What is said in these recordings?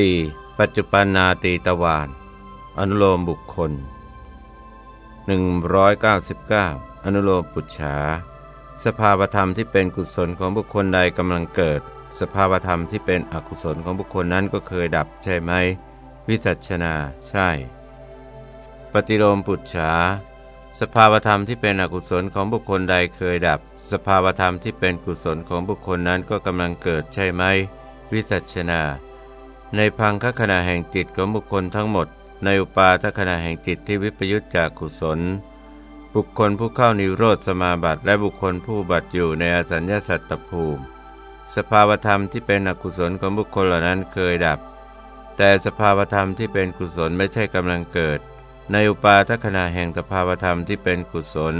4. ปัจจุปันนาตีตวานอนุโลมบุคคล 199 อนุโลมปุจฉา สภาวธรรมที่เป็นกุศลของบุคคลใดกำลังเกิด สภาวธรรมที่เป็นอกุศลของบุคคลนั้นก็เคยดับใช่ไหม วิจัชนา ใช่ ปฏิโลมปุจฉา สภาวธรรมที่เป็นอกุศลของบุคคลใดเคยดับ สภาวธรรมที่เป็นกุศลของบุคคลนั้นก็กำลังเกิดใช่ไหม วิจัชนา ในพังคขณะแห่งจิตของบุคคลทั้งหมด ในอุปาทขณะแห่งจิตที่วิปยุตจากกุศล บุคคลผู้เข้านิโรธสมาบัติและบุคคลผู้บัติอยู่ในอสัญญาสัตตภูมิ สภาวธรรมที่เป็นอกุศลของบุคคลเหล่านั้นเคยดับ แต่สภาวธรรมที่เป็นกุศลไม่ใช่กำลังเกิด ในอุปาทขณะแห่งสภาวธรรมที่เป็นกุศล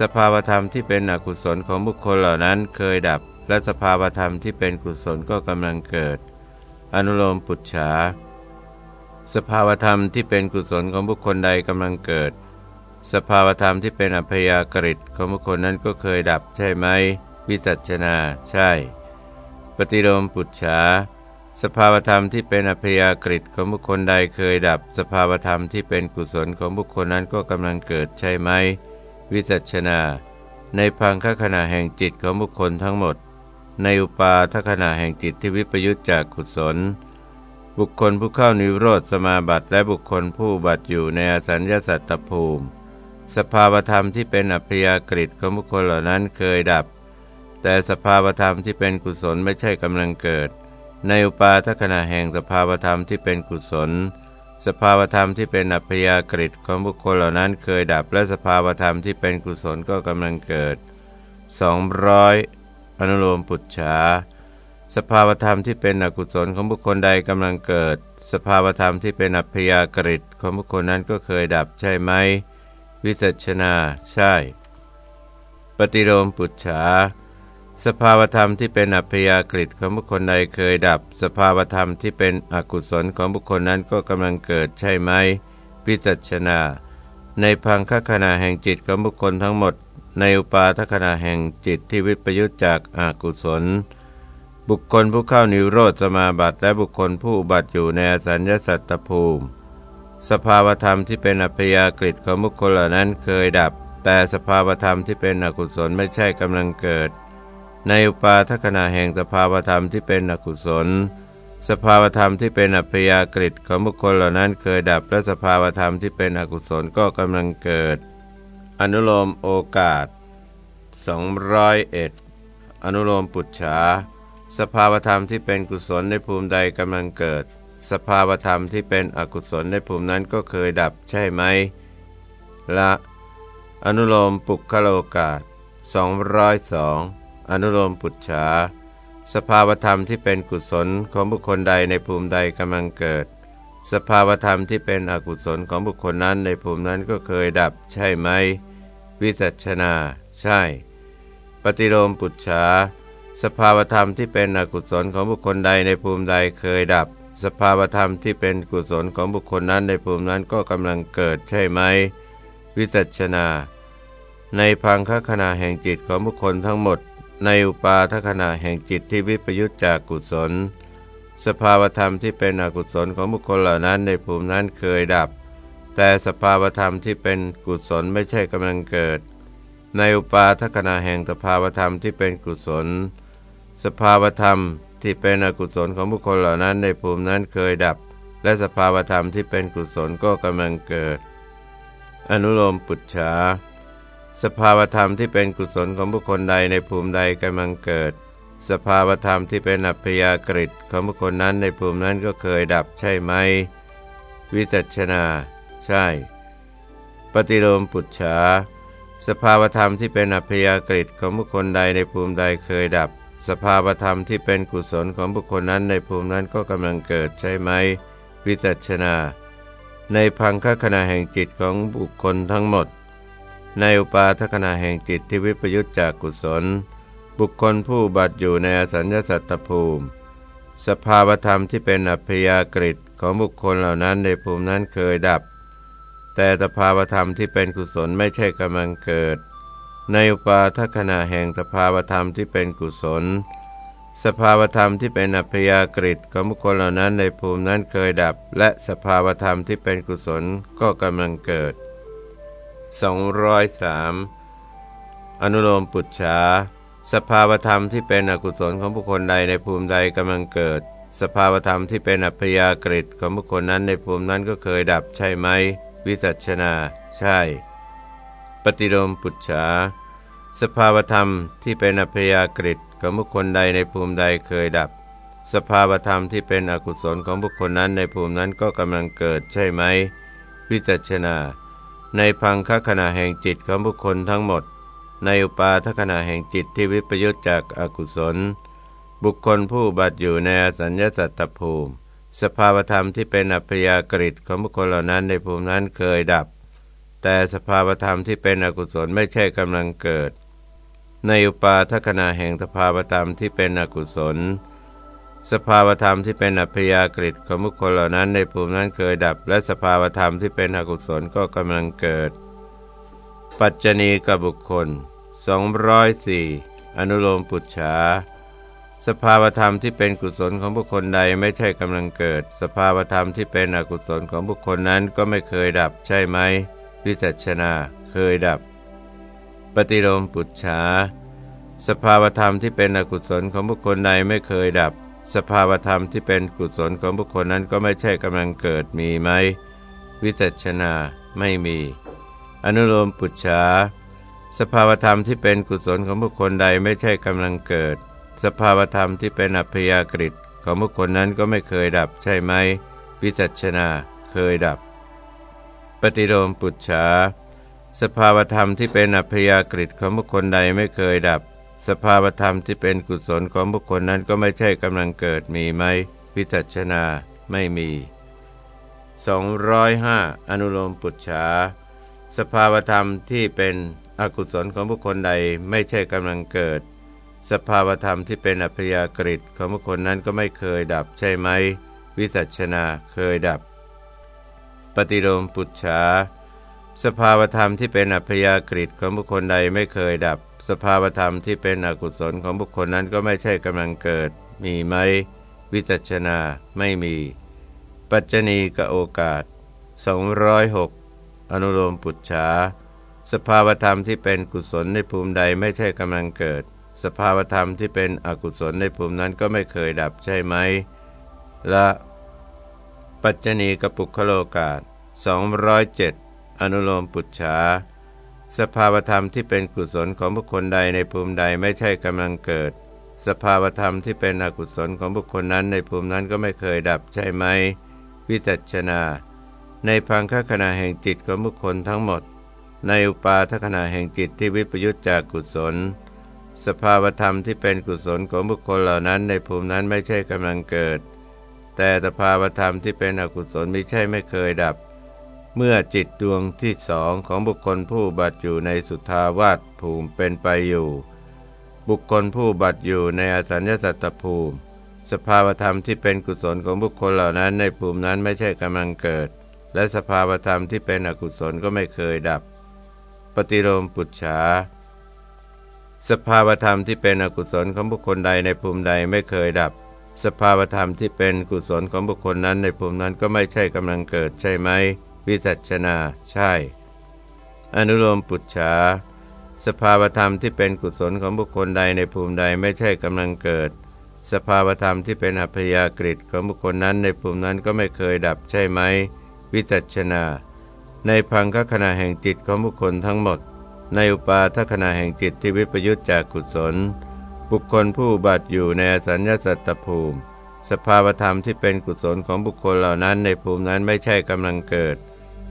สภาวธรรมที่เป็นอกุศลของบุคคลเหล่านั้นเคยดับ และสภาวธรรมที่เป็นกุศลก็กำลังเกิด อนุโลมปุจฉา สภาวธรรมที่เป็นกุศลของบุคคลใดกำลังเกิด สภาวธรรมที่เป็นอัพยากฤิของบุคคลนั้นก็เคยดับใช่ไหม วิจัชนา ใช่ ปฏิโลมปุจฉา สภาวธรรมที่เป็นอัพยากฤิของบุคคลใดเคยดับ สภาวธรรมที่เป็นกุศลของบุคคลนั้นก็กำลังเกิดใช่ไหม วิจัชนา ในพังคขณะแห่งจิตของบุคคลทั้งหมด ในอุปาทขณะแห่งจิตที่วิปยุตจากกุศล บุคคลผู้เข้านิโรธสมาบัติและบุคคลผู้บัติอยู่ในอสัญญาสัตตภูมิ สภาวธรรมที่เป็นอัพยากฤิของบุคคลเหล่านั้นเคยดับ แต่สภาวธรรมที่เป็นกุศลไม่ใช่กำลังเกิด ในอุปาทขณะแห่งสภาวธรรมที่เป็นกุศล สภาวธรรมที่เป็นอัพยากฤิของบุคคลเหล่านั้นเคยดับ และสภาวธรรมที่เป็นกุศลก็กำลังเกิด200 อนุโลมปุจฉาสภาวธรรมที่เป็นอกุศลของบุคคลใดกำลังเกิด สภาวธรรมที่เป็นอัพยากฤิตของบุคคลนั้นก็เคยดับใช่ไหม วิจัชนาใช่ ปฏิโลมปุจฉาสภาวธรรมที่เป็นอัพยากฤิตของบุคคลใดเคยดับ สภาวธรรมที่เป็นอกุศลของบุคคลนั้นก็กำลังเกิดใช่ไหมวิจัชนา ในพังคขณะแห่งจิตของบุคคลทั้งหมด ในอุปาทขณะแห่งจิตที่วิปยุตจากอากุศล บุคคลผู้เข้านิโรธสมาบัติและบุคคลผู้อุบัติอยู่ในอสัญญาสัตตภูมิ สภาวธรรมที่เป็นอัพยากฤิของบุคคลเหล่านั้นเคยดับ แต่สภาวธรรมที่เป็นอกุศลไม่ใช่กำลังเกิด ในอุปาทขณะแห่งสภาวธรรมที่เป็นอกุศลสภาวธรรมที่เป็นอัพยากฤิของบุคคลเหล่านั้นเคยดับและสภาวธรรมที่เป็นอกุศลก็กำลังเกิด อนุโลมโอกาส 201 อนุโลมปุจฉา สภาวธรรมที่เป็นกุศลในภูมิใดกำลังเกิด สภาวธรรมที่เป็นอกุศลในภูมินั้นก็เคยดับใช่ไหม ละ อนุโลมปุคโลกาส 202 อนุโลมปุจฉา สภาวธรรมที่เป็นกุศลของบุคคลใดในภูมิใดกำลังเกิด สภาวธรรมที่เป็นอกุศลของบุคคลนั้นในภูมินั้นก็เคยดับใช่ไหม วิจัชนา ใช่ ปฏิโลมปุจฉาสภาวธรรมที่เป็นอกุศลของบุคคลใดในภูมิใดเคยดับ สภาวธรรมที่เป็นกุศลของบุคคลนั้นในภูมินั้นก็กำลังเกิดใช่ไหม วิจัชนา ในพังคขณะแห่งจิตของบุคคลทั้งหมด ในอุปาทขณะแห่งจิตที่วิปยุตจากกุศล สภาวธรรมที่เป็นอกุศลของบุคคลเหล่านั้นในภูมินั้นเคยดับ แต่สภาวธรรมที่เป็นกุศลไม่ใช่กำลังเกิด ในอุปาทขณะแห่งสภาวธรรมที่เป็นกุศล สภาวธรรมที่เป็นอกุศลของบุคคลเหล่านั้นในภูมินั้นเคยดับ และสภาวธรรมที่เป็นกุศลก็กำลังเกิด อนุโลมปุจฉาสภาวธรรมที่เป็นกุศลของบุคคลใดในภูมิใดกำลังเกิด สภาวธรรมที่เป็นอัพยากฤิของบุคคลนั้นในภูมินั้นก็เคยดับใช่ไหม วิจัชนา ใช่ ปฏิโลมปุจฉา สภาวธรรมที่เป็นอัพยากฤิของบุคคลใดในภูมิใดเคยดับ สภาวธรรมที่เป็นกุศลของบุคคลนั้นในภูมินั้นก็กำลังเกิดใช่ไหม วิจัชนา ในพังคขณะแห่งจิตของบุคคลทั้งหมด ในอุปาทขณะแห่งจิตที่วิปยุตจากกุศล บุคคลผู้บัตอยู่ในอสัญญาสัตตภูมิ สภาวธรรมที่เป็นอัพยากฤิของบุคคลเหล่านั้นในภูมินั้นเคยดับ แต่สภาวธรรมที่เป็นกุศลไม่ใช่กำลังเกิด ในอุปาทขณะแห่งสภาวธรรมที่เป็นกุศลสสภาวธรรมที่เป็นอัพยากฤิของบุคคลเหล่านั้นในภูมินั้นเคยดับ และสภาวธรรมที่เป็นกุศลก็กำลังเกิด203อนุโลมปุจฉา สภาวธรรมที่เป็นอกุศลของบุคคลใดในภูมิใดกำลังเกิด สภาวธรรมที่เป็นอัพยากฤิของบุคคลนั้นในภูมินั้นก็เคยดับใช่ไหม วิจัชนา ใช่ ปฏิโลมปุจฉา สภาวธรรมที่เป็นอัพยากฤิของบุคคลใดในภูมิใดเคยดับ สภาวธรรมที่เป็นอกุศลของบุคคลนั้นในภูมินั้นก็กำลังเกิดใช่ไหม วิจัชนา ในพังคขณะแห่งจิตของบุคคลทั้งหมด ในอุปาทขณะแห่งจิตที่วิปยุตจากอากุศล บุคคลผู้บัตอยู่ในอสัญญาสัตตภูมิ สภาวธรรมที่เป็นอัพยากฤิตของบุคคลเหล่านั้นในภูมินั้นเคยดับ แต่สภาวธรรมที่เป็นอกุศลไม่ใช่กำลังเกิด ในอุปาทขณะแห่งสภาวธรรมที่เป็นอกุศล สภาวธรรมที่เป็นอัพยากฤิตของบุคคลเหล่านั้นในภูมินั้นเคยดับ และสภาวธรรมที่เป็นอกุศลก็กำลังเกิดปัจจณีกับบุคคล 204 อนุโลมปุจฉาสภาวธรรมที่เป็นกุศลของบุคคลใดไม่ใช่กำลังเกิด สภาวธรรมที่เป็นอกุศลของบุคคลนั้นก็ไม่เคยดับใช่ไหมวิจัชนาเคยดับ ปฏิโลมปุจฉาสภาวธรรมที่เป็นอกุศลของบุคคลใดไม่เคยดับ สภาวธรรมที่เป็นกุศลของบุคคลนั้นก็ไม่ใช่กำลังเกิดมีไหมวิจัชนาไม่มี อนุโลมปุจฉา สภาวธรรมที่เป็นกุศลของบุคคลใดไม่ใช่กำลังเกิด สภาวธรรมที่เป็นอัพยากฤิของบุคคลนั้นก็ไม่เคยดับใช่ไหมวิจัชนาเคยดับ ปฏิโลมปุจฉาสภาวธรรมที่เป็นอัพยากฤิของบุคคลใดไม่เคยดับ สภาวธรรมที่เป็นกุศลของบุคคลนั้นก็ไม่ใช่กำลังเกิดมีไหมวิจัชนาไม่มี 205 อนุโลมปุจฉาสภาวธรรมที่เป็น อกุศลของบุคคลใดไม่ใช่กำลังเกิด สภาวธรรมที่เป็นอัพยากฤิของบุคคลนั้นก็ไม่เคยดับใช่ไหม วิจัชนาเคยดับ ปฏิโลมปุจฉาสภาวธรรมที่เป็นอัพยากฤิของบุคคลใดไม่เคยดับ สภาวธรรมที่เป็นอกุศลของบุคคลนั้นก็ไม่ใช่กำลังเกิด มีไหม วิจัชนาไม่มี ปัจจณีกโอกาส206อนุโลมปุจฉา สภาวธรรมที่เป็นกุศลในภูมิใดไม่ใช่กำลังเกิด สภาวธรรมที่เป็นอกุศลในภูมินั้นก็ไม่เคยดับใช่ไหม ละ ปัจจณีกปุคโลกาศ207 อนุโลมปุจฉาสภาวธรรมที่เป็นกุศลของบุคคลใดในภูมิใดไม่ใช่กำลังเกิด สภาวธรรมที่เป็นอกุศลของบุคคลนั้นในภูมินั้นก็ไม่เคยดับใช่ไหม วิจัชนา ในพังคขณะแห่งจิตของบุคคลทั้งหมด ในอุปาทขณะแห่งจิตที่วิปยุตจากกุศล สภาวธรรมที่เป็นกุศลของบุคคลเหล่านั้นในภูมินั้นไม่ใช่กำลังเกิด แต่สภาวธรรมที่เป็นอกุศลไม่ใช่ไม่เคยดับ เมื่อจิตดวงที่สองของบุคคลผู้บัตอยู่ในสุทาวาสภูมิเป็นไปอยู่ บุคคลผู้บัตอยู่ในอสัญญาสัตตภูมิ สภาวธรรมที่เป็นกุศลของบุคคลเหล่านั้นในภูมินั้นไม่ใช่กำลังเกิด และสภาวธรรมที่เป็นอกุศลก็ไม่เคยดับ ปฏิโลมปุจฉา สภาวธรรมที่เป็นอกุศลของบุคคลใดในภูมิใดไม่เคยดับ สภาวธรรมที่เป็นกุศลของบุคคลนั้นในภูมินั้นก็ไม่ใช่กำลังเกิดใช่ไหม วิจัชนา ใช่ อนุโลมปุจฉา สภาวธรรมที่เป็นกุศลของบุคคลใดในภูมิใดไม่ใช่กำลังเกิด สภาวธรรมที่เป็นอัพยากฤิของบุคคลนั้นในภูมินั้นก็ไม่เคยดับใช่ไหม วิจัชนา ในพังคขณะแห่งจิตของบุคคลทั้งหมด ในอุปาทขณะแห่งจิตที่วิปยุตจากกุศล บุคคลผู้บัตอยู่ในอสัญญาสัตตภูมิ สภาวธรรมที่เป็นกุศลของบุคคลเหล่านั้นในภูมินั้นไม่ใช่กำลังเกิด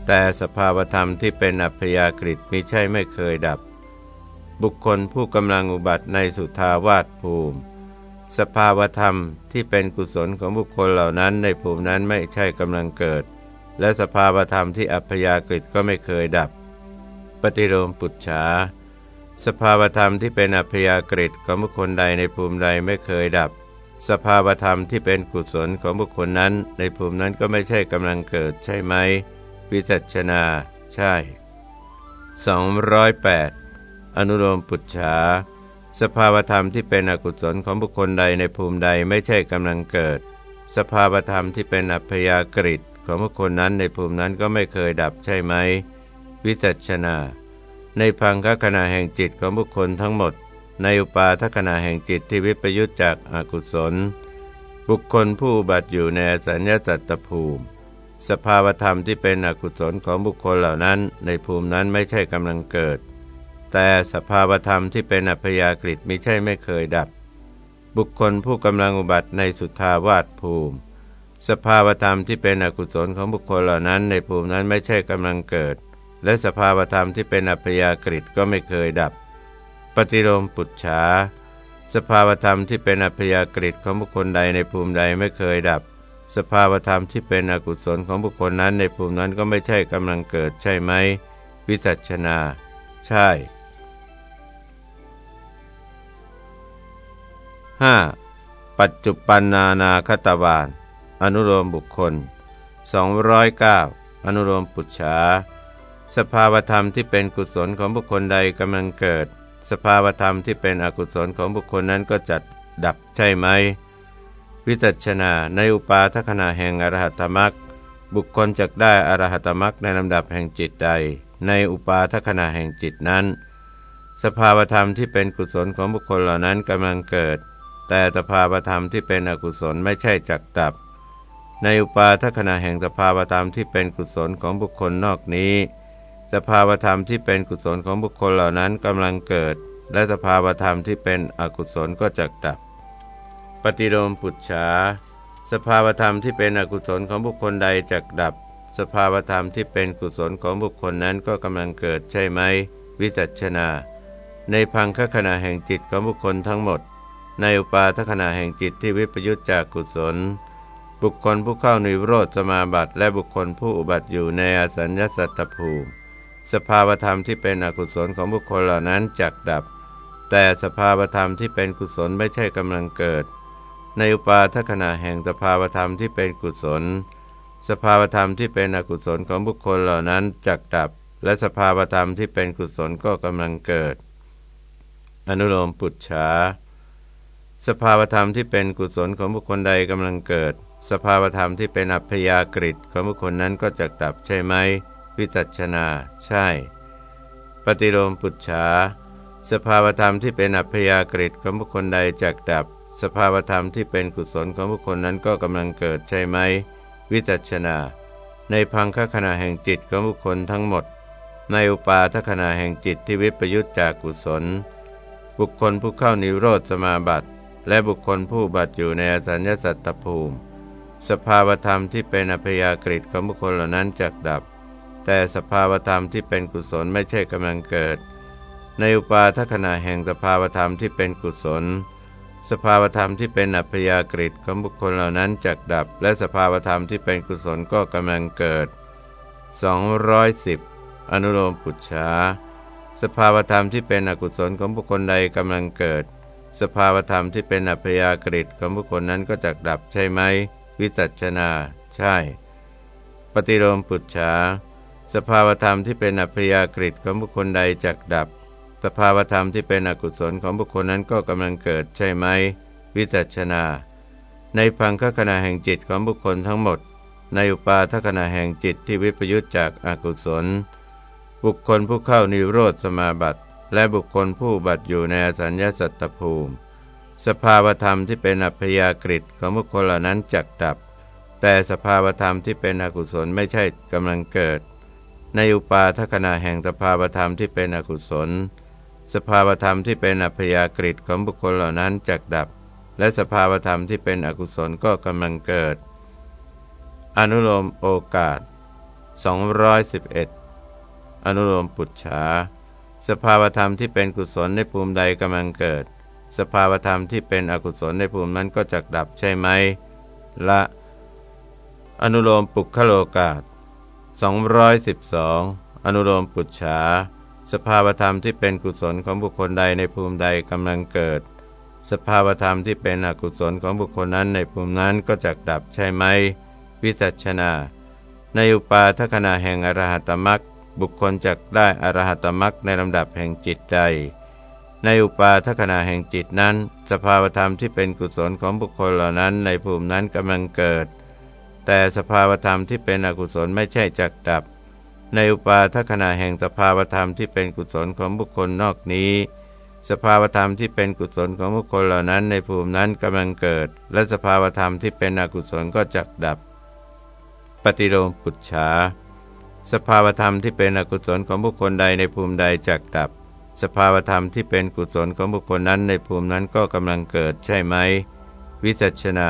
แต่สภาวธรรมที่เป็นอัพยากฤิตมิใช่ไม่เคยดับ บุคคลผู้กำลังอุบัติในสุทาวาสภูมิ สภาวธรรมที่เป็นกุศลของบุคคลเหล่านั้นในภูมินั้นไม่ใช่กำลังเกิด และสภาวธรรมที่อัพยากฤิก็ไม่เคยดับ ปฏิโลมปุจฉาสภาวธรรมที่เป็นอัพยากฤิของบุคคลใดในภูมิใดไม่เคยดับ สภาวธรรมที่เป็นกุศลของบุคคลนั้น ในภูมินั้นก็ไม่ใช่กำลังเกิดใช่ไหม วิจัชนา ใช่ 208 อนุโลมปุจฉาสภาวธรรมที่เป็นอกุศลของบุคคลใดในภูมิใดไม่ใช่กำลังเกิด สภาวธรรมที่เป็นอัพยากฤิ ของบุคคลนั้นในภูมินั้นก็ไม่เคยดับใช่ไหม วิจัชนา ในพังคขณะแห่งจิตของบุคคลทั้งหมด ในอุปาทขณะแห่งจิตที่วิปยุตจากอากุศล บุคคลผู้บัติอยู่ในสัญญาจัตตภูมิ สภาวธรรมที่เป็นอกุศลของบุคคลเหล่านั้น ในภูมินั้นไม่ใช่กำลังเกิด แต่สภาวธรรมที่เป็นอัพยากฤิตมิใช่ไม่เคยดับ บุคคลผู้กำลังอุบัติในสุทาวาสภูมิ สภาวธรรมที่เป็นอกุศลของบุคคลเหล่านั้น ในภูมินั้นไม่ใช่กำลังเกิด และสภาวธรรมที่เป็นอัพยากฤิก็ไม่เคยดับ ปฏิโลมปุจฉาสภาวธรรมที่เป็นอัพยากฤิของบุคคลใดในภูมิใดไม่เคยดับ สภาวธรรมที่เป็นอกุศลของบุคคลนั้นในภูมินั้นก็ไม่ใช่กำลังเกิดใช่ไหมวิจัชนา ใช่ 5. ปัจจุปันนานาคตวาน อนุโลมบุคคล 209 อนุโลมปุจฉา สภาวธรรมที่เป็นกุศลของบุคคลใดกำลังเกิด สภาวธรรมที่เป็นอกุศลของบุคคลนั้นก็จัดดับใช่ไหม วิจัชนาในอุปาทขณะแห่งอรหัตมรักบุคคลจักได้อรหัตมรักในลำดับแห่งจิตใด ในอุปาทขณะแห่งจิตนั้น สภาวธรรมที่เป็นกุศลของบุคคลเหล่านั้นกำลังเกิด แต่สภาวธรรมที่เป็นอกุศลไม่ใช่จักดับ ในอุปาทขณะแห่งสภาวธรรมที่เป็นกุศลของบุคคลนอกนี้ สภาวธรรมที่เป็นกุศลของบุคคลเหล่านั้นกำลังเกิด และสภาวธรรมที่เป็นอกุศลก็จะดับ ปฏิโลมปุจฉาสภาวธรรมที่เป็นอกุศลของบุคคลใดจักดับ สภาวธรรมที่เป็นกุศลของบุคคลนั้นก็กำลังเกิดใช่ไหม วิจัชนา ในพังคขณะแห่งจิตของบุคคลทั้งหมด ในอุปาทขณะแห่งจิตที่วิปยุตจากกุศล บุคคลผู้เข้านิโรธสมาบัติและบุคคลผู้อุบัติอยู่ในอสัญญสัตตภูมิ สภาวธรรมที่เป็นอกุศลของบุคคลเหล่านั้นจักดับ แต่สภาวธรรมที่เป็นกุศลไม่ใช่กำลังเกิด ในอุปาทขณะแห่งสภาวธรรมที่เป็นกุศล สภาวธรรมที่เป็นอกุศลของบุคคลเหล่านั้นจักดับ และสภาวธรรมที่เป็นกุศลก็กำลังเกิด อนุโลมปุจฉาสภาวธรรมที่เป็นกุศลของบุคคลใดกำลังเกิด สภาวธรรมที่เป็นอัพยากฤิตของบุคคลนั้นก็จะดับใช่ไหม วิจัชนา ใช่ ปฏิโลมปุจฉา สภาวธรรมที่เป็นอัพยากฤิของบุคคลใดจักดับ สภาวธรรมที่เป็นกุศลของบุคคลนั้นก็กำลังเกิดใช่ไหม วิจัชนา ในพังคขณะแห่งจิตของบุคคลทั้งหมด ในอุปาทขณะแห่งจิตที่วิปยุตจากกุศล บุคคลผู้เข้านิโรธสมาบัติ และบุคคลผู้บัติอยู่ในอสัญญาสัตตภูมิ สภาวธรรมที่เป็นอัพยากฤิของบุคคลเหล่านั้นจักดับ แต่สภาวธรรมที่เป็นกุศลไม่ใช่กำลังเกิด ในอุปาทขณะแห่งสภาวธรรมที่เป็นกุศล สภาวธรรมที่เป็นอัพยากฤิของบุคคลเหล่านั้นจักดับ และสภาวธรรมที่เป็นกุศลก็กำลังเกิด 210 อนุโลมปุจฉาสภาวธรรมที่เป็นอกุศลของบุคคลใดกำลังเกิด สภาวธรรมที่เป็นอัพยากฤิของบุคคลนั้นก็จักดับใช่ไหม วิจัชนา ใช่ ปฏิโลมปุจฉา สภาวธรรมที่เป็นอัพยากฤิของบุคคลใดจักดับ สภาวธรรมที่เป็นอกุศลของบุคคลนั้นก็กำลังเกิดใช่ไหม วิจัชนา ในพังคขณะแห่งจิตของบุคคลทั้งหมด ในอุปาทขณะแห่งจิตที่วิปยุตจากอากุศล บุคคลผู้เข้านิโรธสมาบัติ และบุคคลผู้บัติอยู่ในอสัญญาสัตตภูมิ สภาวธรรมที่เป็นอัพยากฤิของบุคคลเหล่านั้นจักดับ แต่สภาวธรรมที่เป็นอกุศลไม่ใช่กำลังเกิด ในอุปาทขณะแห่งสภาวธรรมที่เป็นอกุศล สภาวธรรมที่เป็นอัพยากฤิของบุคคลเหล่านั้นจักดับ และสภาวธรรมที่เป็นอกุศลก็กำลังเกิด อนุโลมโอกาส 211 อนุโลมปุจฉาสภาวธรรมที่เป็นกุศลในภูมิใดกำลังเกิด สภาวธรรมที่เป็นอกุศลในภูมินั้นก็จะดับใช่ไหมละอนุโลมปุคโลกาศ212 อนุโลมปุจฉา สภาวธรรมที่เป็นกุศลของบุคคลใดในภูมิใดกำลังเกิด สภาวธรรมที่เป็นอกุศลของบุคคลนั้นในภูมินั้นก็จะดับใช่ไหม วิจัชนา ในอุปาทขณะแห่งอรหัตมักบุคคลจักได้อรหัตมักในลำดับแห่งจิตใด ในอุปาทขณะแห่งจิตนั้น สภาวธรรมที่เป็นกุศลของบุคคลเหล่านั้น ในภูมินั้นกำลังเกิด แต่สภาวธรรมที่เป็นอกุศลไม่ใช่จักดับ ในอุปาทขณะแห่งสภาวธรรมที่เป็นกุศลของบุคคลนอกนี้ สภาวธรรมที่เป็นกุศลของบุคคลเหล่านั้น ในภูมินั้นกำลังเกิด และสภาวธรรมที่เป็นอกุศลก็จักดับ ปฏิโลมปุจฉาสภาวธรรมที่เป็นอกุศลของบุคคลใดในภูมิใดจักดับ สภาวธรรมที่เป็นกุศลของบุคคลนั้นในภูมินั้นก็กำลังเกิดใช่ไหม วิจัชนา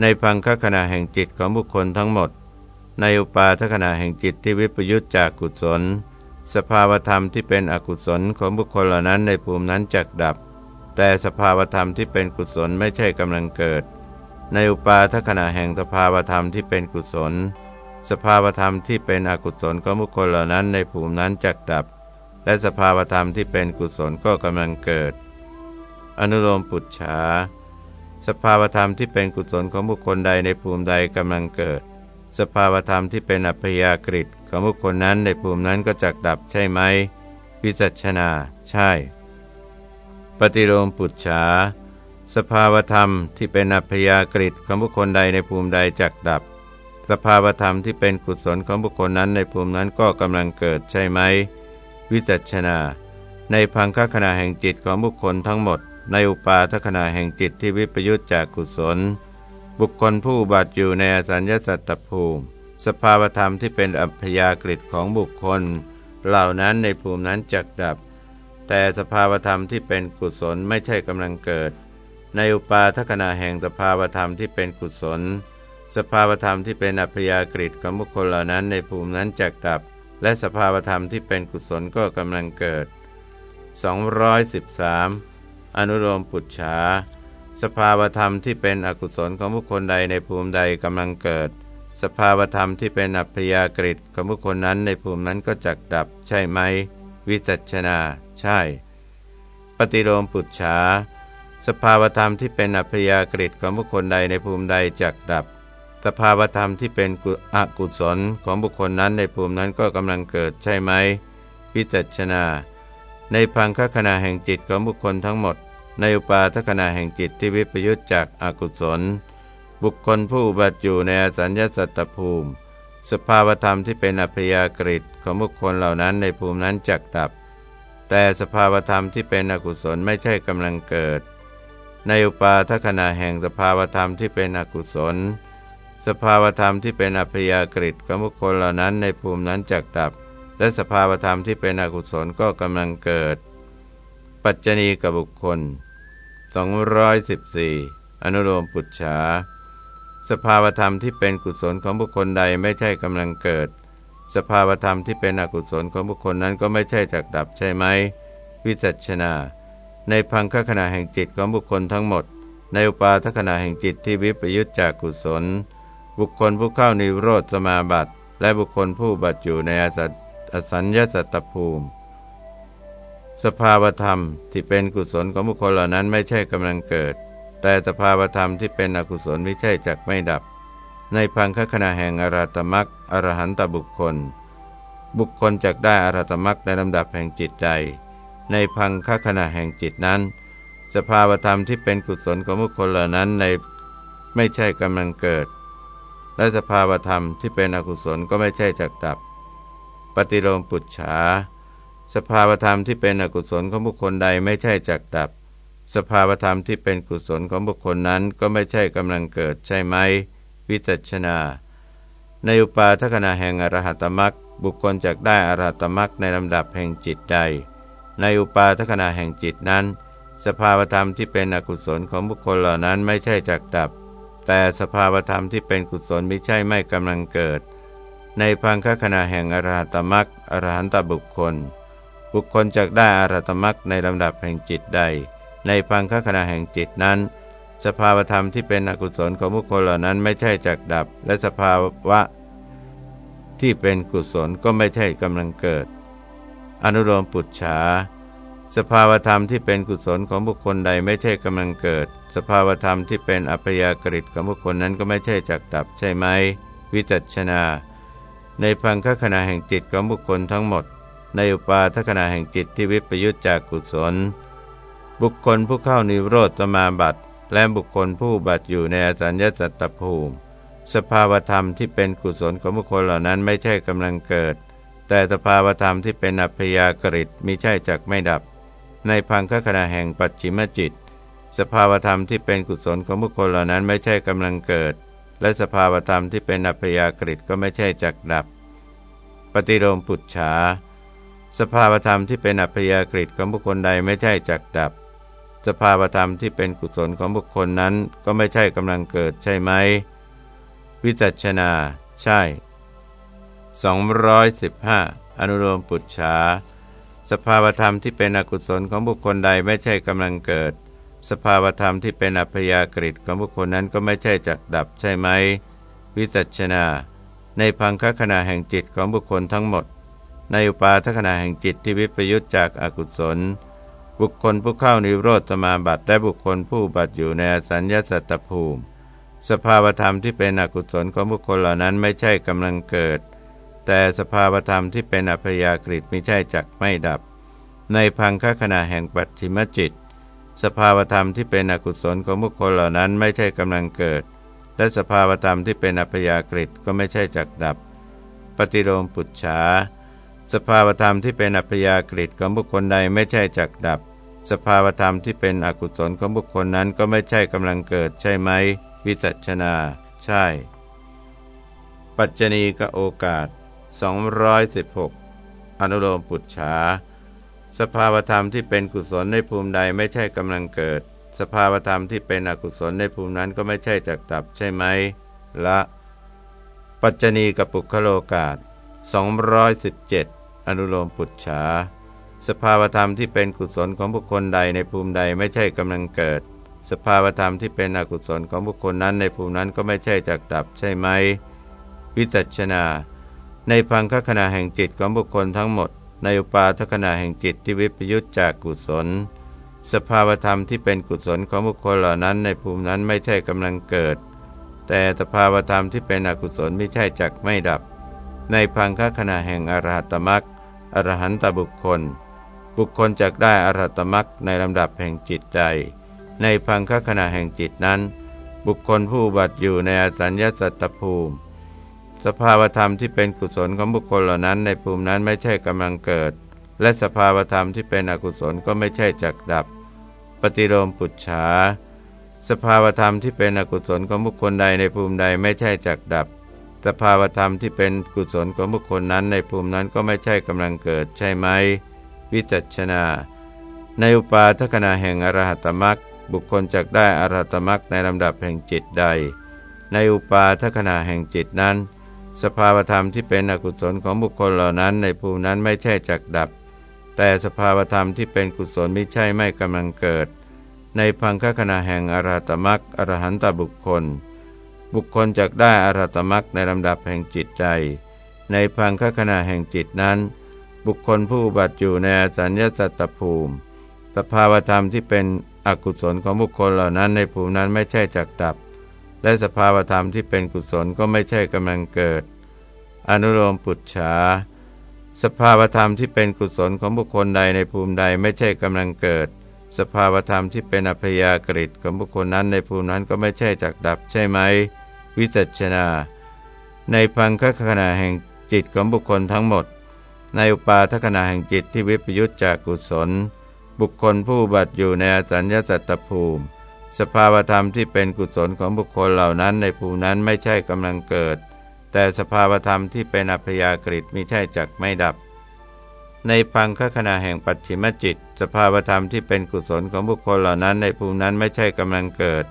ในพังคขณะแห่งจิตของบุคคลทั้งหมด ในอุปาทขณะแห่งจิตที่วิปยุตจากกุศล สภาวธรรมที่เป็นอกุศลของบุคคลเหล่านั้นในภูมินั้นจักดับ แต่สภาวธรรมที่เป็นกุศลไม่ใช่กำลังเกิด ในอุปาทขณะแห่งสภาวธรรมที่เป็นกุศล สภาวธรรมที่เป็นอกุศลของบุคคลเหล่านั้นในภูมินั้นจักดับ และสภาวธรรมที่เป็นกุศลก็กำลังเกิด อนุโลมปุจฉาสภาวธรรมที่เป็นกุศลของบุคคลใดในภูมิใดกำลังเกิด สภาวธรรมที่เป็นอัพยากฤิของบุคคลนั้นในภูมินั้นก็จักดับใช่ไหม วิจัชนา ใช่ ปฏิโลมปุจฉาสภาวธรรมที่เป็นอัพยากฤิของบุคคลใดในภูมิใดจักดับ สภาวธรรมที่เป็นกุศลของบุคคลนั้นในภูมินั้นก็กำลังเกิดใช่ไหม วิจัชนา ในพังคขณะแห่งจิตของบุคคลทั้งหมด ในอุปาทขณะแห่งจิตที่วิปยุตจากกุศล บุคคลผู้บัติอยู่ในอสัญญาสัตตภูมิ สภาวธรรมที่เป็นอัพยากฤิของบุคคล เหล่านั้นในภูมินั้นจักดับ แต่สภาวธรรมที่เป็นกุศลไม่ใช่กำลังเกิด ในอุปาทขณะแห่งสภาวธรรมที่เป็นกุศลสภาวธรรมที่เป็นอัพยากฤิของบุคคลเหล่านั้นในภูมินั้นจักดับ และสภาวธรรมที่เป็นกุศลก็กำลังเกิด 213 อนุโลมปุจฉาสภาวธรรมที่เป็นอกุศลของบุคคลใดในภูมิใดกำลังเกิด สภาวธรรมที่เป็นอัพยากฤิของบุคคลนั้นในภูมินั้นก็จักดับ ใช่ไหม วิจัชนา ใช่ ปฏิโลมปุจฉาสภาวธรรมที่เป็นอัพยากฤิของบุคคลใดในภูมิใดจักดับ สภาวธรรมที่เป็นอกุศลของบุคคลนั้นในภูมินั้นก็กำลังเกิดใช่ไหมพิจัชนา ในพังคขณะแห่งจิตของบุคคลทั้งหมด ในอุปาทขณะแห่งจิตที่วิปยุตจากอากุศล บุคคลผู้บัติอยู่ในอสัญญาสัตตภูมิ สภาวธรรมที่เป็นอัพยากฤิของบุคคลเหล่านั้นในภูมินั้นจักดับ แต่สภาวธรรมที่เป็นอกุศลไม่ใช่กำลังเกิด ในอุปาทขณะแห่งสภาวธรรมที่เป็นอกุศล สภาวธรรมที่เป็นอัพยากฤิของบุคคลเหล่านั้นในภูมินั้นจักดับ และสภาวธรรมที่เป็นอกุศลก็กำลังเกิด ปัจจณีกับบุคคล 214 อนุโลมปุจฉาสภาวธรรมที่เป็นกุศลของบุคคลใดไม่ใช่กำลังเกิด สภาวธรรมที่เป็นอกุศลของบุคคลนั้นก็ไม่ใช่จักดับใช่ไหม วิจัชนา ในพังคขณะแห่งจิตของบุคคลทั้งหมด ในอุปาทขณะแห่งจิตที่วิปยุตจากกุศล บุคคลผู้เข้านิโรธสมาบัติ และบุคคลผู้บัติอยู่ในอสัญญาสัตตภูมิ สภาวธรรมที่เป็นกุศลของบุคคลเหล่านั้นไม่ใช่กำลังเกิด แต่สภาวธรรมที่เป็นอกุศลไม่ใช่จักไม่ดับ ในพังคขณะแห่งอรหัตมักอรหันตบุคคล บุคคลจักได้อรหัตมักในลำดับแห่งจิตใด ในพังคขณะแห่งจิตนั้น สภาวธรรมที่เป็นกุศลของบุคคลเหล่านั้นในไม่ใช่กำลังเกิด และสภาวธรรมที่เป็นอกุศลก็ไม่ใช่จักดับ ปฏิโลมปุจฉา สภาวธรรมที่เป็นอกุศลของบุคคลใดไม่ใช่จักดับ สภาวธรรมที่เป็นกุศลของบุคคลนั้นก็ไม่ใช่กำลังเกิดใช่ไหม วิจัชนา ในอุปาทขณะแห่งอรหัตมักบุคคลจักได้อรหัตมักในลำดับแห่งจิตใด ในอุปาทขณะแห่งจิตนั้น สภาวธรรมที่เป็นอกุศลของบุคคลเหล่านั้นไม่ใช่จักดับ แต่สภาวธรรมที่เป็นกุศลไม่ใช่ไม่กำลังเกิด ในพังคขณะแห่งอรหัตมักอรหันตบุคคล บุคคลจักได้อรหัตมักในลำดับแห่งจิตใด ในพังคขณะแห่งจิตนั้น สภาวธรรมที่เป็นอกุศลของบุคคลเหล่านั้นไม่ใช่จักดับ และสภาวะ ที่เป็นกุศลก็ไม่ใช่กำลังเกิด อนุโลมปุจฉาสภาวธรรมที่เป็นกุศลของบุคคลใดไม่ใช่กำลังเกิด สภาวธรรมที่เป็นอัพยากฤิตของบุคคลนั้นก็ไม่ใช่จักดับใช่ไหม วิจัชนา ในพังคขณะแห่งจิตของบุคคลทั้งหมด ในอุปาทขณะแห่งจิตที่วิปยุตจากกุศล บุคคลผู้เข้านิโรธสมาบัติ และบุคคลผู้บัติอยู่ในอสัญญาสัตตภูมิ สภาวธรรมที่เป็นกุศลของบุคคลเหล่านั้นไม่ใช่กำลังเกิด แต่สภาวธรรมที่เป็นอัพยากฤิตมิใช่จักไม่ดับ ในพังคขณะแห่งปัจฉิมจิต สภาวธรรมที่เป็นกุศลของบุคคลเหล่านั้นไม่ใช่กำลังเกิด และสภาวธรรมที่เป็นอัพยากฤิตก็ไม่ใช่จักดับ ปฏิโลมปุจฉาสภาวธรรมที่เป็นอัพยากฤิของบุคคลใดไม่ใช่จักดับ สภาวธรรมที่เป็นกุศลของบุคคลนั้นก็ไม่ใช่กำลังเกิดใช่ไหม วิจัชนา ใช่ 215 อนุโลมปุจฉาสภาวธรรมที่เป็นอกุศลของบุคคลใดไม่ใช่กำลังเกิด สภาวธรรมที่เป็นอัพยากฤิของบุคคลนั้นก็ไม่ใช่จักดับใช่ไหม วิจัชนา ในพังคขณะแห่งจิตของบุคคลทั้งหมด ในอุปาทขณะแห่งจิตที่วิปยุตจากอากุศล บุคคลผู้เข้านิโรธสมาบัติและบุคคลผู้บัติอยู่ในสัญญาสัตตภูมิ สภาวธรรมที่เป็นอกุศลของบุคคลเหล่านั้นไม่ใช่กำลังเกิด แต่สภาวธรรมที่เป็นอัพยากฤิไม่ใช่จักไม่ดับ ในพังคขณะแห่งปัจฉิมจิต สภาวธรรมที่เป็นอกุศลของบุคคลเหล่านั้นไม่ใช่กำลังเกิด และสภาวธรรมที่เป็นอัพยากฤิก็ไม่ใช่จักดับ ปฏิโลมปุจฉาสภาวธรรมที่เป็นอัพยากฤิของบุคคลใดไม่ใช่จักดับ สภาวธรรมที่เป็นอกุศลของบุคคลนั้นก็ไม่ใช่กำลังเกิดใช่ไหม วิจัชนา ใช่ ปัจจณีกโอกาส 216 อนุโลมปุจฉา สภาวธรรมที่เป็นกุศลในภูมิใดไม่ใช่กำลังเกิด สภาวธรรมที่เป็นอกุศลในภูมินั้นก็ไม่ใช่จักดับใช่ไหมละ ปัจจณีกับปุคโลกาส217 อนุโลมปุจฉาสภาวธรรมที่เป็นกุศลของบุคคลใดในภูมิใดไม่ใช่กำลังเกิด สภาวธรรมที่เป็นอกุศลของบุคคลนั้นในภูมินั้นก็ไม่ใช่จักดับใช่ไหมวิจัชนา ในพังคขณะแห่งจิตของบุคคลทั้งหมด ในอุปาทขณะแห่งจิตที่วิปยุตจากกุศล สภาวธรรมที่เป็นกุศลของบุคคลเหล่านั้น ในภูมินั้นไม่ใช่กำลังเกิด แต่สภาวธรรมที่เป็นอกุศลไม่ใช่จักไม่ดับ ในพังคขณะแห่งอรหัตมักอรหันตบุคคล บุคคลจะได้อรหัตมักในลำดับแห่งจิตใด ในพังคขณะแห่งจิตนั้น บุคคลผู้บัติอยู่ในอสัญญาสัตตภูมิ สภาวธรรมที่เป็นกุศลของบุคคลเหล่านั้น ในภูมินั้นไม่ใช่กำลังเกิด และสภาวธรรมที่เป็นอกุศลก็ไม่ใช่จักดับ ปฏิโลมปุจฉาสภาวธรรมที่เป็นอกุศลของบุคคลใดในภูมิใดไม่ใช่จักดับ สภาวธรรมที่เป็นกุศลของบุคคลนั้นในภูมินั้นก็ไม่ใช่กำลังเกิดใช่ไหม วิจัชนา ในอุปาทขณะแห่งอรหัตมรักบุคคลจักได้อรหัตมรักในลำดับแห่งจิตใด ในอุปาทขณะแห่งจิตนั้น สภาวธรรมที่เป็นอกุศลของบุคคลเหล่านั้นในภูมินั้นไม่ใช่จักดับ แต่สภาวธรรมที่เป็นกุศลไม่ใช่ไม่กำลังเกิด ในพังคขณะแห่งอรหัตมักอรหันตบุคคล บุคคลจักได้อรัตมักในลำดับแห่งจิตใจ ในพังคขณะแห่งจิตนั้น บุคคลผู้บัติอยู่ในอสัญญาสัตตภูมิ สภาวธรรมที่เป็นอกุศลของบุคคลเหล่านั้นในภูมินั้นไม่ใช่จักดับ และสภาวธรรมที่เป็นกุศลก็ไม่ใช่กำลังเกิด อนุโลมปุจฉาสภาวธรรมที่เป็นกุศลของบุคคลใดในภูมิใดไม่ใช่กำลังเกิด สภาวธรรมที่เป็นอัพยากฤิของบุคคลนั้นในภูมินั้นก็ไม่ใช่จักดับใช่ไหม วิจัชนา ในพังคขณะแห่งจิตของบุคคลทั้งหมด ในอุปาทขณะแห่งจิตที่วิปยุตจากกุศล บุคคลผู้บัตอยู่ในอสัญญาสัตตภูมิ สภาวธรรมที่เป็นกุศลของบุคคลเหล่านั้นในภูมินั้นไม่ใช่กำลังเกิด แต่สภาวธรรมที่เป็นอัพยากฤิตมิใช่จักไม่ดับ ในพังคขณะแห่งปัจฉิมจิต สภาวธรรมที่เป็นกุศลของบุคคลเหล่านั้นในภูมินั้นไม่ใช่กำลังเกิด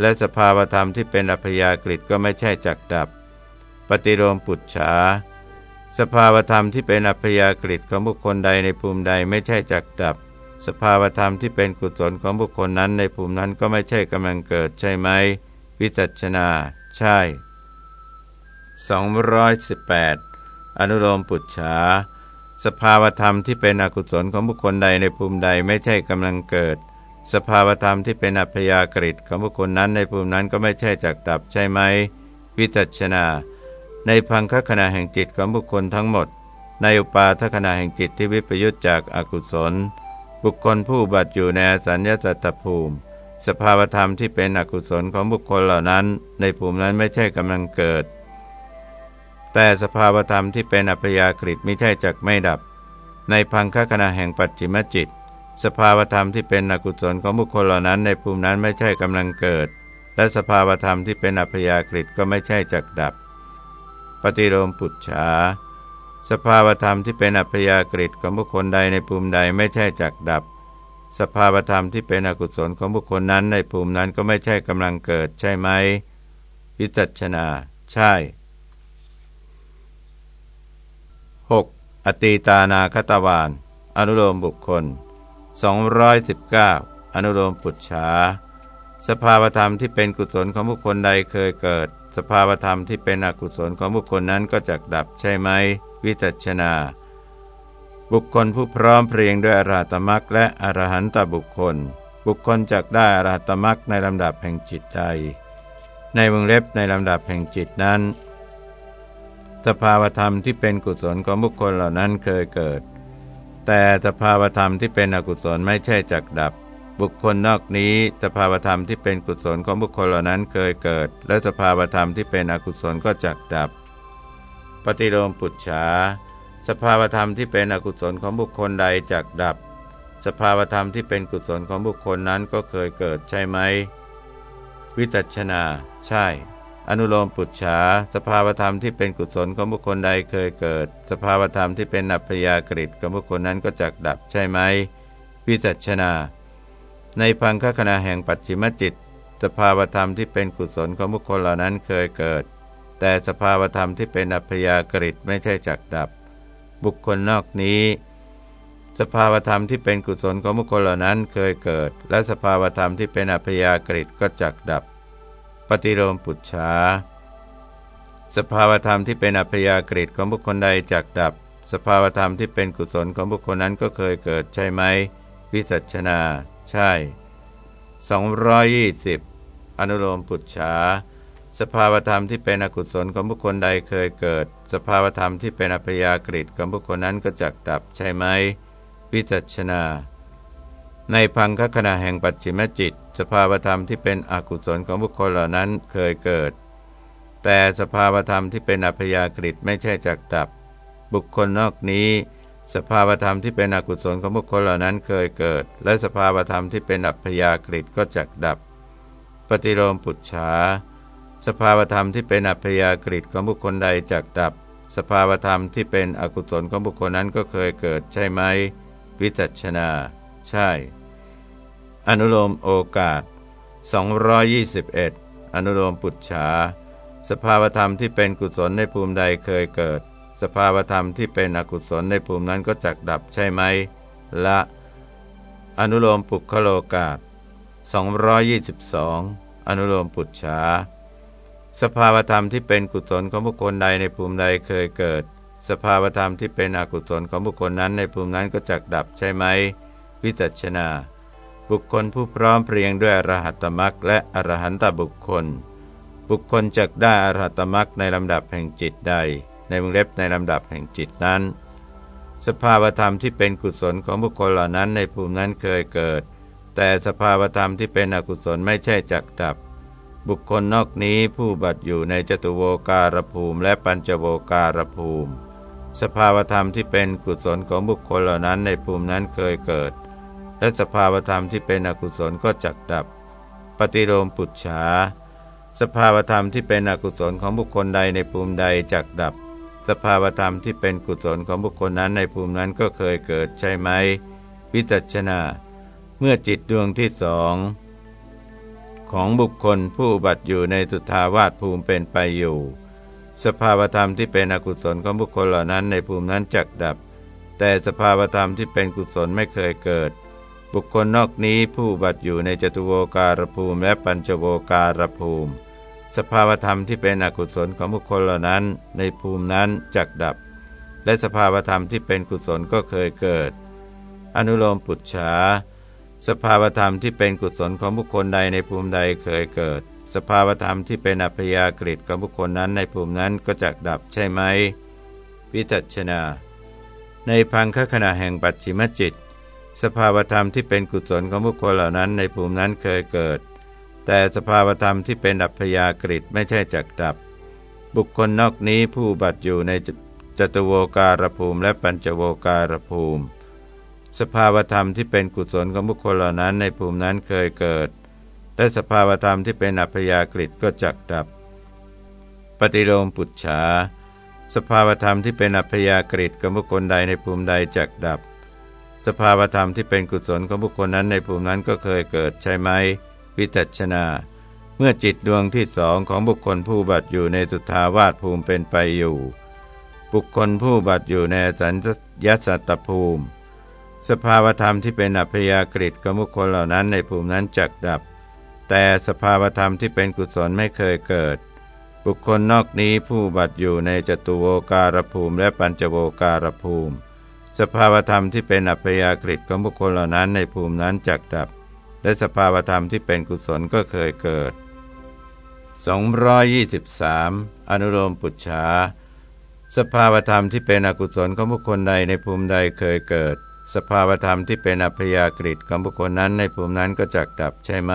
และสภาวธรรมที่เป็นอัพยากฤิตก็ไม่ใช่จักดับ ปฏิโลมปุจฉาสภาวธรรมที่เป็นอัพยากฤิตของบุคคลใดในภูมิใดไม่ใช่จักดับ สภาวธรรมที่เป็นกุศลของบุคคลนั้นในภูมินั้นก็ไม่ใช่กำลังเกิดใช่ไหม วิจัชนา ใช่ 218 อนุโลมปุจฉาสภาวธรรมที่เป็นอกุศลของบุคคลใดในภูมิใดไม่ใช่กำลังเกิด สภาวธรรมที่เป็นอัพยากฤิของบุคคลนั้นในภูมินั้นก็ไม่ใช่จักดับใช่ไหม วิจัชนา ในพังคขณะแห่งจิตของบุคคลทั้งหมด ในอุปาทขณะแห่งจิตที่วิปยุตจากอากุศล บุคคลผู้บัติอยู่ในสัญญาสัตตภูมิ สภาวธรรมที่เป็นอกุศลของบุคคลเหล่านั้น ในภูมินั้นไม่ใช่กำลังเกิด แต่สภาวธรรมที่เป็นอัพยากฤิไม่ใช่จักไม่ดับ ในพังคขณะแห่งปัจจิมจิต สภาวธรรมที่เป็นอกุศลของบุคคลเหล่านั้น ในภูมินั้นไม่ใช่กำลังเกิด และสภาวธรรมที่เป็นอัพยากฤิก็ไม่ใช่จักดับ ปฏิโลมปุจฉา สภาวธรรมที่เป็นอัพยากฤิของบุคคลใดในภูมิใดไม่ใช่จักดับ สภาวธรรมที่เป็นอกุศลของบุคคลนั้นในภูมินั้นก็ไม่ใช่กำลังเกิดใช่ไหมวิจัชนา ใช่ 6. อตีตานาคตวานอนุโลมบุคคล 219 อนุโลมปุจฉาสภาวธรรมที่เป็นกุศลของบุคคลใดเคยเกิด สภาวธรรมที่เป็นอกุศลของบุคคลนั้นก็จักดับใช่ไหม วิจัชนา บุคคลผู้พร้อมเพรียงด้วยอรหัตมรักและอรหันตบุคคล บุคคลจักได้อรหัตมรักในลำดับแห่งจิตใด ในวงเล็บในลำดับแห่งจิตนั้น สภาวธรรมที่เป็นกุศลของบุคคลเหล่านั้นเคยเกิด แต่สภาวธรรมที่เป็นอกุศลไม่ใช่จักดับบุคคลนอกนี้สภาวธรรมที่เป็นกุศลของบุคคลเหล่านั้นเคยเกิด และสภาวธรรมที่เป็นอกุศลก็จักดับ ฏิโลมปุจฉา สภาวธรรมที่เป็นอกุศลของบุคคลใดจักดับ สภาวธรรมที่เป็นกุศลของบุคคลนั้นก็เคยเกิดใช่ไหม วิตัชนา ใช่ อนุโลมปุจฉา สภาวธรรมที่เป็นกุศลของบุคคลใดเคยเกิด สภาวธรรมที่เป็นอัพยากฤิของบุคคลนั้นก็จักดับใช่ไหม วิจัชนา ในพังคขณะแห่งปัจฉิมจิต สภาวธรรมที่เป็นกุศลของบุคคลเหล่านั้นเคยเกิด แต่สภาวธรรมที่เป็นอัพยากฤิไม่ใช่จักดับ บุคคลนอกนี้ สภาวธรรมที่เป็นกุศลของบุคคลเหล่านั้นเคยเกิด และสภาวธรรมที่เป็นอัพยากฤิก็จักดับ ปฏิโลมปุจฉาสภาวธรรมที่เป็นอัพยากฤิของบุคคลใดจักดับ สภาวธรรมที่เป็นกุศลของบุคคลนั้นก็เคยเกิดใช่ไหม วิจัชนา ใช่ 220 อนุโลมปุจฉา สภาวธรรมที่เป็นอกุศลของบุคคลใดเคยเกิด สภาวธรรมที่เป็นอัพยากฤิของบุคคลนั้นก็จักดับใช่ไหม วิจัชนา ในพังคขณะแห่งปัจฉิมจิต สภาวธรรมที่เป็นอกุศลของบุคคลเหล่านั้นเคยเกิด แต่สภาวธรรมที่เป็นอัพยากฤิไม่ใช่จักดับ บุคคลนอกนี้สภาวธรรมที่เป็นอกุศลของบุคคลเหล่านั้นเคยเกิด และสภาวธรรมที่เป็นอัพยากฤิก็จักดับ ปฏิโลมปุจฉา สภาวธรรมที่เป็นอัพยากฤิของบุคคลใดจักดับ สภาวธรรมที่เป็นอกุศลของบุคคลนั้นก็เคยเกิดใช่ไหม วิจัชนา ใช่ อนุโลมโอกาส 221 อนุโลมปุจฉา สภาวธรรมที่เป็นกุศลในภูมิใดเคยเกิด สภาวธรรมที่เป็นอกุศลในภูมินั้นก็จักดับใช่ไหม ละ อนุโลมปุคโลกาส 222 อนุโลมปุจฉา สภาวธรรมที่เป็นกุศลของบุคคลใดในภูมิใดเคยเกิด สภาวธรรมที่เป็นอกุศลของบุคคลนั้นในภูมินั้นก็จักดับใช่ไหม วิจัชนา บุคคลผู้พร้อมเพรียงด้วยอรหัตมรักและอรหันตบุคคล บุคคลจักได้อรหัตมรักในลำดับแห่งจิตใด ในวงเล็บในลำดับแห่งจิตนั้น สภาวธรรมที่เป็นกุศลของบุคคลเหล่านั้นในภูมินั้นเคยเกิด แต่สภาวธรรมที่เป็นอกุศลไม่ใช่จักดับ บุคคลนอกนี้ผู้บัตอยู่ในจตุโวการภูมิและปัญจโวการภูมิ สภาวธรรมที่เป็นกุศลของบุคคลเหล่านั้นในภูมินั้นเคยเกิด และสภาวธรรมที่เป็นอกุศลก็จักดับ ปฏิโลมปุจฉา สภาวธรรมที่เป็นอกุศลของบุคคลใดในภูมิใดจักดับ สภาวธรรมที่เป็นกุศลของบุคคลนั้นในภูมินั้นก็เคยเกิดใช่ไหมวิจัชนา เมื่อจิตดวงที่สอง ของบุคคลผู้บัติอยู่ในสุทาวาสภูมิเป็นไปอยู่ สภาวธรรมที่เป็นอกุศลของบุคคลเหล่านั้นในภูมินั้นจักดับ แต่สภาวธรรมที่เป็นกุศลไม่เคยเกิด บุคคลนอกนี้ผู้บัติอยู่ในจตุโวการภูมิและปัญจโวการภูมิ สภาวธรรมที่เป็นอกุศลของบุคคลเหล่านั้นในภูมินั้นจักดับ และสภาวธรรมที่เป็นกุศลก็เคยเกิด อนุโลมปุจฉา สภาวธรรมที่เป็นกุศลของบุคคลใดในภูมิใดเคยเกิด สภาวธรรมที่เป็นอัพยากฤิของบุคคลนั้นในภูมินั้นก็จะดับใช่ไหมวิจัชนา ในพังคขณะแห่งปัจฉิมจิต สภาวธรรมที่เป็นกุศลของบุคคลเหล่านั้นในภูมินั้นเคยเกิด แต่สภาวธรรมที่เป็นอัพยากฤิไม่ใช่จักดับ บุคคลนอกนี้ผู้บัตอยู่ในจตุโวการภูมิและปัญจโวการภูมิ สภาวธรรมที่เป็นกุศลของบุคคลเหล่านั้นในภูมินั้นเคยเกิด และสภาวธรรมที่เป็นอัพยากฤิก็จักดับ ปฏิโลมปุจฉา สภาวธรรมที่เป็นอัพยากฤิกับบุคคลใดในภูมิใดจักดับ สภาวธรรมที่เป็นกุศลของบุคคลนั้นในภูมินั้นก็เคยเกิดใช่ไหม วิจัชนา เมื่อจิตดวงที่สองของบุคคลผู้บัตอยู่ในสุทาวาสภูมิเป็นไปอยู่ บุคคลผู้บัตอยู่ในสัญญสัตตภูมิ สภาวธรรมที่เป็นอัพยากฤิกับบุคคลเหล่านั้นในภูมินั้นจักดับ แต่สภาวธรรมที่เป็นกุศลไม่เคยเกิด บุคคลนอกนี้ผู้บัตอยู่ในจตุโวการภูมิและปัญจโวการภูมิ สภาวธรรมที่เป็นอัพยากฤิของบุคคลเหล่านั้นในภูมินั้นจักดับ และสภาวธรรมที่เป็นกุศลก็เคยเกิด 223 อนุโลมปุจฉาสภาวธรรมที่เป็นอกุศลของบุคคลใดในภูมิใดเคยเกิด สภาวธรรมที่เป็นอัพยากฤิของบุคคลนั้นในภูมินั้นก็จักดับใช่ไหม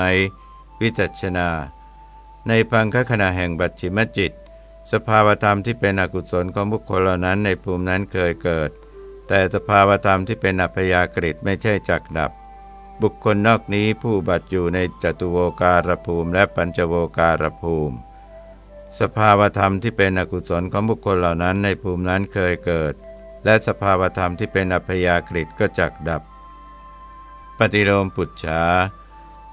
วิจัชนา ในพังคขณะแห่งบัจฉิมจิต สภาวธรรมที่เป็นอกุศลของบุคคลเหล่านั้นในภูมินั้นเคยเกิด แต่สภาวธรรมที่เป็นอัพยากฤิไม่ใช่จักดับ บุคคลนอกนี้ผู้บัตอยู่ในจตุโวการภูมิและปัญจโวการภูมิ สภาวธรรมที่เป็นอกุศลของบุคคลเหล่านั้นในภูมินั้นเคยเกิด และสภาวธรรมที่เป็นอัพยากฤิก็จักดับ ปฏิโลมปุจฉา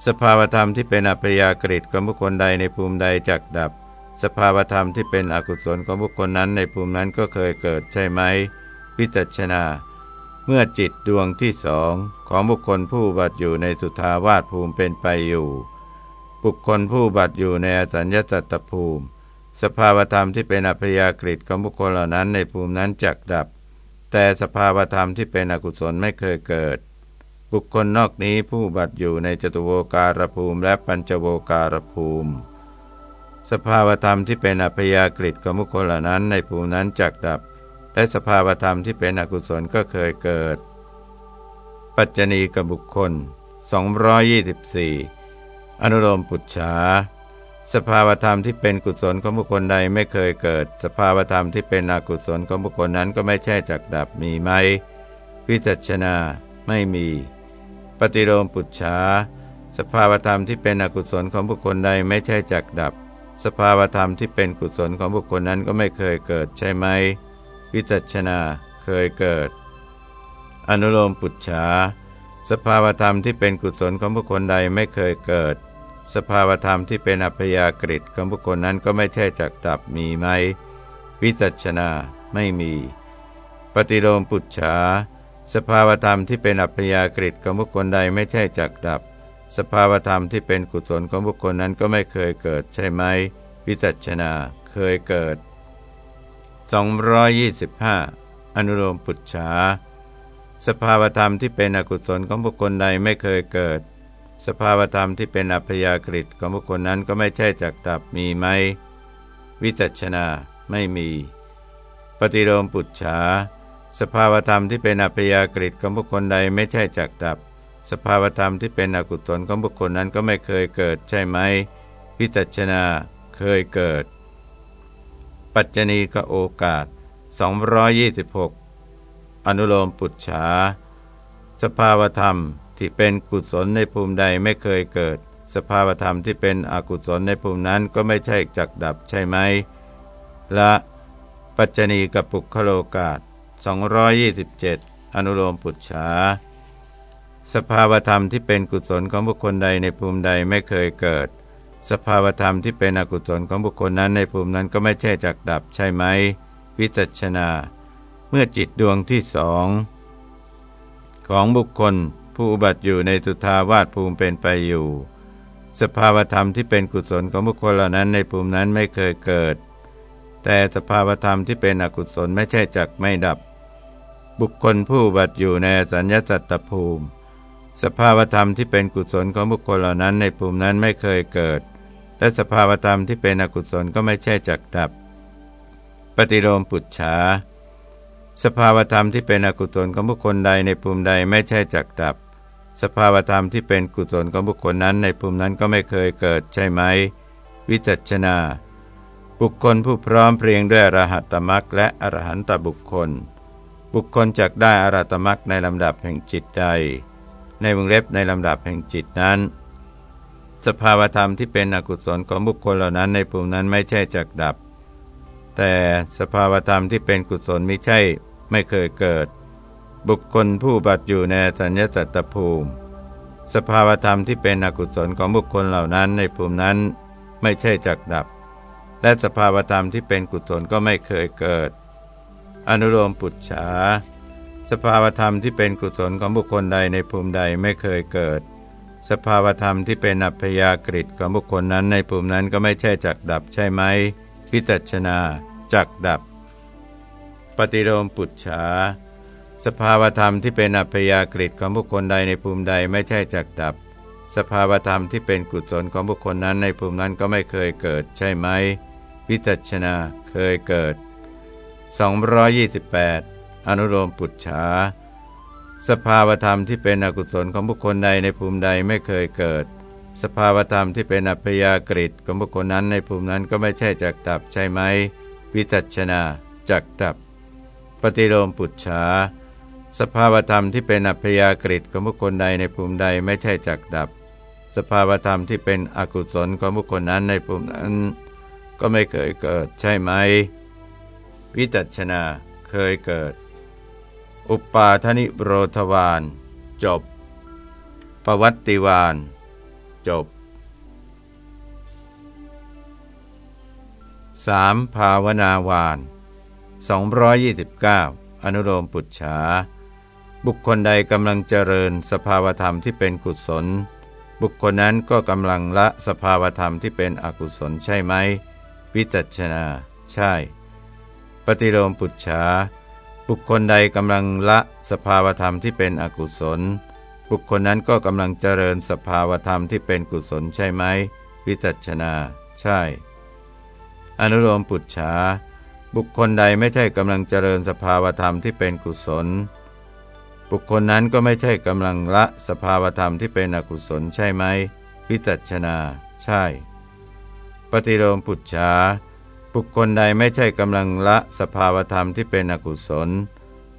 สภาวธรรมที่เป็นอัพยากฤิของบุคคลใดในภูมิใดจักดับ สภาวธรรมที่เป็นอกุศลของบุคคลนั้นในภูมินั้นก็เคยเกิดใช่ไหมวิจัชนา เมื่อจิตดวงที่สองของบุคคลผู้บัตอยู่ในสุทาวาสภูมิเป็นไปอยู่ บุคคลผู้บัตอยู่ในอสัญญาตตภูมิ สภาวธรรมที่เป็นอัพยากฤิของบุคคลเหล่านั้นในภูมินั้นจักดับ แต่สภาวธรรมที่เป็นอกุศลไม่เคยเกิด บุคคลนอกนี้ผู้บัตอยู่ในจตุโวการภูมิและปัญจโวการภูมิ สภาวธรรมที่เป็นอัพยากฤิของบุคคลเหล่านั้นในภูมินั้นจักดับ และสภาวธรรมที่เป็นอกุศลก็เคยเกิด ปัจจณีกับบุคคล 224 อนุโลมปุจฉา สภาวธรรมที่เป็นกุศลของบุคคลใดไม่เคยเกิด สภาวธรรมที่เป็นอกุศลของบุคคลนั้นก็ไม่ใช่จักดับมีไหมวิจัชนาไม่มี ปฏิโลมปุจฉาสภาวธรรมที่เป็นอกุศลของบุคคลใดไม่ใช่จักดับ สภาวธรรมที่เป็นกุศลของบุคคลนั้นก็ไม่เคยเกิดใช่ไหมวิจัชนาเคยเกิด อนุโลมปุจฉาสภาวธรรมที่เป็นกุศลของบุคคลใดไม่เคยเกิด สภาวธรรมที่เป็นอัพยากฤิของบุคคลนั้นก็ไม่ใช่จักดับมีไหม วิจัชนาไม่มี ปฏิโลมปุจฉา สภาวธรรมที่เป็นอัพยากฤิของบุคคลใดไม่ใช่จักดับ สภาวธรรมที่เป็นกุศลของบุคคลนั้นก็ไม่เคยเกิดใช่ไหม วิจัชนาเคยเกิด 225 อนุโลมปุจฉาสภาวธรรมที่เป็นอกุศลของบุคคลใดไม่เคยเกิด สภาวธรรมที่เป็นอัพยากฤิตของบุคคลนั้นก็ไม่ใช่จักดับมีไหม วิจัชนาไม่มี ปฏิโลมปุจฉา สภาวธรรมที่เป็นอัพยากฤิตของบุคคลใดไม่ใช่จักดับ สภาวธรรมที่เป็นอกุศลของบุคคลนั้นก็ไม่เคยเกิดใช่ไหมพิจัชนาเคยเกิด ปัจจณีกโอกาส 226 อนุโลมปุจฉา สภาวธรรม ที่เป็นกุศลในภูมิใดไม่เคยเกิด สภาวธรรมที่เป็นอกุศลในภูมินั้นก็ไม่ใช่จักดับใช่ไหมละปัจจณีกับปุคโลกาส227 อนุโลมปุจฉาสภาวธรรมที่เป็นกุศลของบุคคลใดในภูมิใดไม่เคยเกิด สภาวธรรมที่เป็นอกุศลของบุคคลนั้นในภูมินั้นก็ไม่ใช่จักดับใช่ไหม วิจัชนา เมื่อจิตดวงที่สองของบุคคล ผู้อุบัติอยู่ในสุทาวาสภูมิเป็นไปอยู่ สภาวธรรมที่เป็นกุศลของบุคคลเหล่านั้นในภูมินั้นไม่เคยเกิด แต่สภาวธรรมที่เป็นอกุศลไม่ใช่จักไม่ดับ บุคคลผู้บัตอยู่ในสัญญาสัตตภูมิ สภาวธรรมที่เป็นกุศลของบุคคลเหล่านั้นในภูมินั้นไม่เคยเกิด และสภาวธรรมที่เป็นอกุศลก็ไม่ใช่จักดับ ปฏิโลมปุจฉาสภาวธรรมที่เป็นอกุศลของบุคคลใดในภูมิใดไม่ใช่จักดับ สภาวธรรมที่เป็นกุศลของบุคคลนั้นในภูมินั้นก็ไม่เคยเกิดใช่ไหม วิจัชนา บุคคลผู้พร้อมเพรียงด้วยอรหัตตมรักและอรหันตบุคคล บุคคลจักได้อรหัตมรักในลำดับแห่งจิตใด ในวงเล็บในลำดับแห่งจิตนั้น สภาวธรรมที่เป็นอกุศลของบุคคลเหล่านั้นในภูมินั้นไม่ใช่จักดับ แต่สภาวธรรมที่เป็นกุศลไม่ใช่ไม่เคยเกิด บุคคลผู้บัตอยู่ในสัญญาตตภูมิ สภาวธรรมที่เป็นอกุศลของบุคคลเหล่านั้นในภูมินั้นไม่ใช่จักดับ และสภาวธรรมที่เป็นกุศลก็ไม่เคยเกิด อนุโลมปุจฉาสภาวธรรมที่เป็นกุศลของบุคคลใดในภูมิใดไม่เคยเกิด สภาวธรรมที่เป็นอัพยากฤิของบุคคลนั้นในภูมินั้นก็ไม่ใช่จักดับใช่ไหมพิจัชนาจักดับ ปฏิโลมปุจฉา สภาวธรรมที่เป็นอัพยากฤิของบุคคลใดในภูมิใดไม่ใช่จักดับ สภาวธรรมที่เป็นกุศลของบุคคลนั้นในภูมินั้นก็ไม่เคยเกิดใช่ไหม วิจัชนาเคยเกิด 228 อนุโลมปุจฉา สภาวธรรมที่เป็นอกุศลของบุคคลใดในภูมิใดไม่เคยเกิด สภาวธรรมที่เป็นอัพยากฤิของบุคคลนั้นในภูมินั้นก็ไม่ใช่จักดับใช่ไหม วิจัชนาจักดับ ปฏิโลมปุจฉา สภาวธรรมที่เป็นอัพยากฤิของบุคคลใดในภูมิใดไม่ใช่จักดับ สภาวธรรมที่เป็นอกุศลของบุคคลนั้นในภูมินั้น ก็ไม่เคยเกิดใช่ไหม วิจัชนาเคยเกิด อุปาทนิโรธวานจบ ปวัตติวานจบ 3. ภาวนาวาน229 อนุโลมปุจฉา บุคคลใดกำลังเจริญสภาวธรรมที่เป็นกุศล บุคคลนั้นก็กำลังละสภาวธรรมที่เป็นอกุศลใช่ไหม วิจัชนา ใช่ ปฏิโลมปุจฉาบุคคลใดกำลังละสภาวธรรมที่เป็นอกุศล บุคคลนั้นก็กำลังเจริญสภาวธรรมที่เป็นกุศลใช่ไหม วิจัชนา ใช่ อนุโลมปุจฉาบุคคลใดไม่ใช่กำลังเจริญสภาวธรรมที่เป็นกุศล บุคคลนั้นก็ไม่ใช่กำลังละสภาวธรรมที่เป็นอกุศลใช่ไหมวิจัชนา ใช่ ปฏิโลมปุจฉาบุคคลใดไม่ใช่กำลังละสภาวธรรมที่เป็นอกุศล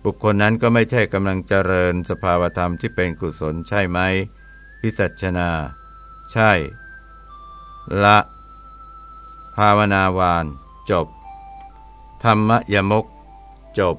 บุคคลนั้นก็ไม่ใช่กำลังเจริญสภาวธรรมที่เป็นกุศลใช่ไหมวิจัชนา ใช่ ละ ภาวนาวาน จบ ธรรมยมก จบ